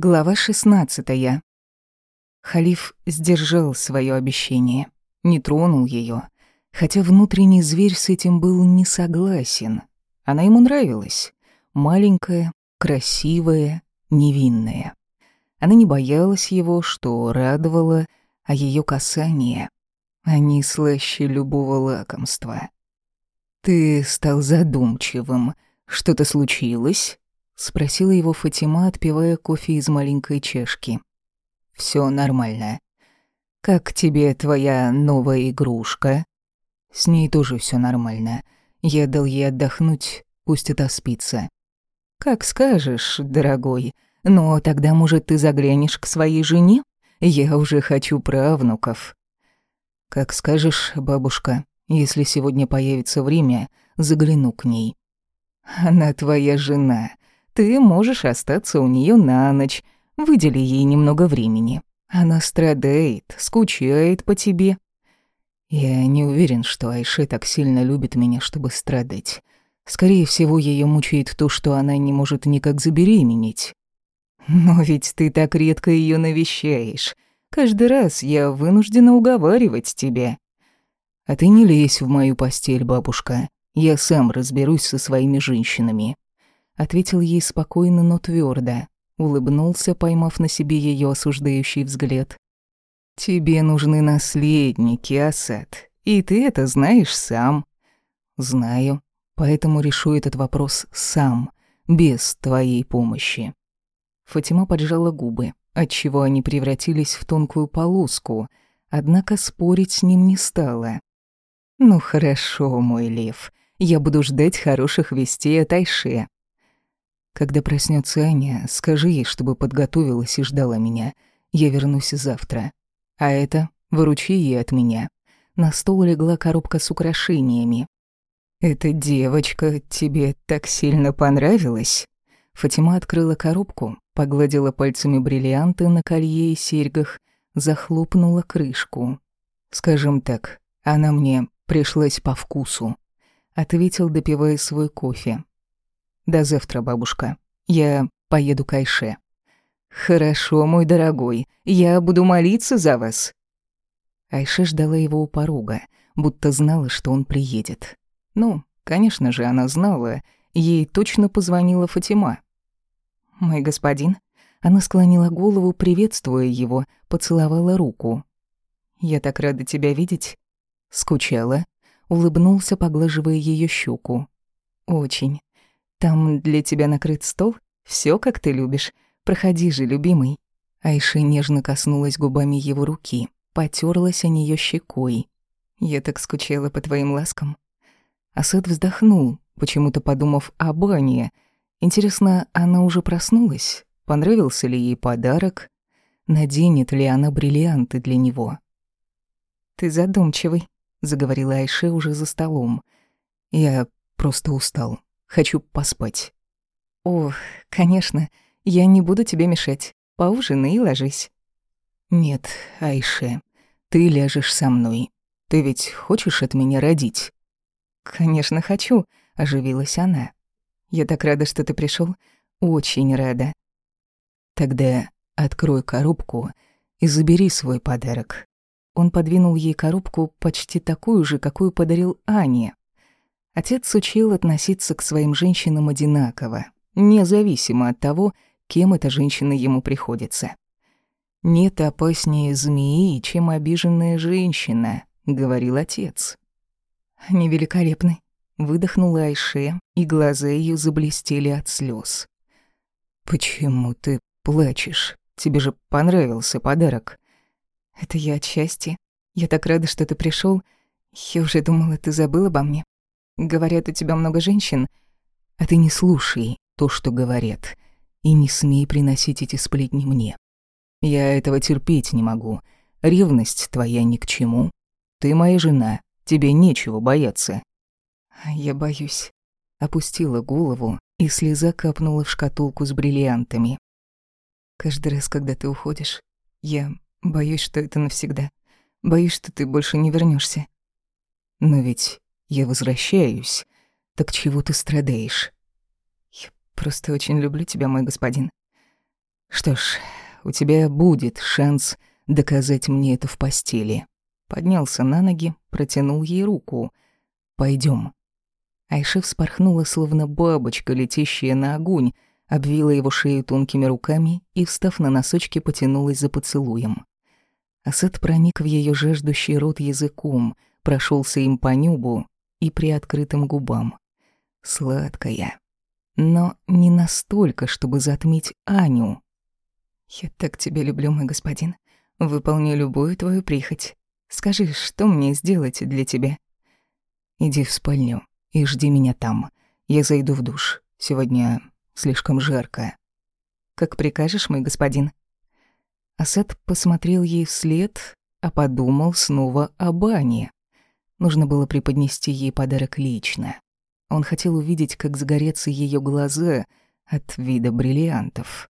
Глава 16. Халиф сдержал свое обещание, не тронул ее, хотя внутренний зверь с этим был не согласен. Она ему нравилась. Маленькая, красивая, невинная. Она не боялась его, что радовало, а ее касание. Они слаще любого лакомства. «Ты стал задумчивым. Что-то случилось?» Спросила его Фатима, отпивая кофе из маленькой чашки. Все нормально. Как тебе твоя новая игрушка?» «С ней тоже все нормально. Я дал ей отдохнуть, пусть это спится». «Как скажешь, дорогой. Но тогда, может, ты заглянешь к своей жене? Я уже хочу правнуков». «Как скажешь, бабушка. Если сегодня появится время, загляну к ней». «Она твоя жена. Ты можешь остаться у нее на ночь, выдели ей немного времени. Она страдает, скучает по тебе. Я не уверен, что Айше так сильно любит меня, чтобы страдать. Скорее всего, ее мучает то, что она не может никак забеременеть. Но ведь ты так редко ее навещаешь. Каждый раз я вынуждена уговаривать тебя. А ты не лезь в мою постель, бабушка. Я сам разберусь со своими женщинами ответил ей спокойно, но твердо, улыбнулся, поймав на себе ее осуждающий взгляд. Тебе нужны наследники, Асад, и ты это знаешь сам. Знаю, поэтому решу этот вопрос сам, без твоей помощи. Фатима поджала губы, отчего они превратились в тонкую полоску, однако спорить с ним не стала. «Ну хорошо, мой лев, я буду ждать хороших вестей от Айше. Когда проснется Аня, скажи ей, чтобы подготовилась и ждала меня. Я вернусь завтра. А это выручи ей от меня. На стол легла коробка с украшениями. «Эта девочка тебе так сильно понравилась?» Фатима открыла коробку, погладила пальцами бриллианты на колье и серьгах, захлопнула крышку. «Скажем так, она мне пришлась по вкусу», — ответил, допивая свой кофе. До завтра, бабушка. Я поеду к Айше. Хорошо, мой дорогой. Я буду молиться за вас. Айше ждала его у порога, будто знала, что он приедет. Ну, конечно же, она знала. Ей точно позвонила Фатима. «Мой господин?» Она склонила голову, приветствуя его, поцеловала руку. «Я так рада тебя видеть». Скучала. Улыбнулся, поглаживая ее щеку. «Очень. Там для тебя накрыт стол, все как ты любишь. Проходи же, любимый». Айша нежно коснулась губами его руки, потерлась о нее щекой. «Я так скучала по твоим ласкам». Асад вздохнул, почему-то подумав о бане. Интересно, она уже проснулась? Понравился ли ей подарок? Наденет ли она бриллианты для него? «Ты задумчивый», — заговорила Айше уже за столом. «Я просто устал», Хочу поспать». «О, конечно, я не буду тебе мешать. Поужинай и ложись». «Нет, Айше, ты ляжешь со мной. Ты ведь хочешь от меня родить?» «Конечно, хочу», — оживилась она. «Я так рада, что ты пришел. Очень рада». «Тогда открой коробку и забери свой подарок». Он подвинул ей коробку почти такую же, какую подарил Ане. Отец учил относиться к своим женщинам одинаково, независимо от того, кем эта женщина ему приходится. «Нет опаснее змеи, чем обиженная женщина», — говорил отец. «Они великолепны», — выдохнула Айше, и глаза ее заблестели от слез. «Почему ты плачешь? Тебе же понравился подарок». «Это я от счастья. Я так рада, что ты пришел. Я уже думала, ты забыл обо мне. Говорят, у тебя много женщин. А ты не слушай то, что говорят, и не смей приносить эти сплетни мне. Я этого терпеть не могу. Ревность твоя ни к чему. Ты моя жена, тебе нечего бояться. Я боюсь. Опустила голову, и слеза капнула в шкатулку с бриллиантами. Каждый раз, когда ты уходишь, я боюсь, что это навсегда. Боюсь, что ты больше не вернешься. Но ведь я возвращаюсь. Так чего ты страдаешь? Я просто очень люблю тебя, мой господин. Что ж, у тебя будет шанс доказать мне это в постели. Поднялся на ноги, протянул ей руку. Пойдем. Айша вспорхнула, словно бабочка, летящая на огонь, обвила его шею тонкими руками и, встав на носочки, потянулась за поцелуем. Асад проник в ее жаждущий рот языком, прошелся им по небу и приоткрытым губам. Сладкая. Но не настолько, чтобы затмить Аню. «Я так тебя люблю, мой господин. Выполню любую твою прихоть. Скажи, что мне сделать для тебя?» «Иди в спальню и жди меня там. Я зайду в душ. Сегодня слишком жарко». «Как прикажешь, мой господин». Асад посмотрел ей вслед, а подумал снова о бане. Нужно было преподнести ей подарок лично. Он хотел увидеть, как загорятся ее глаза от вида бриллиантов.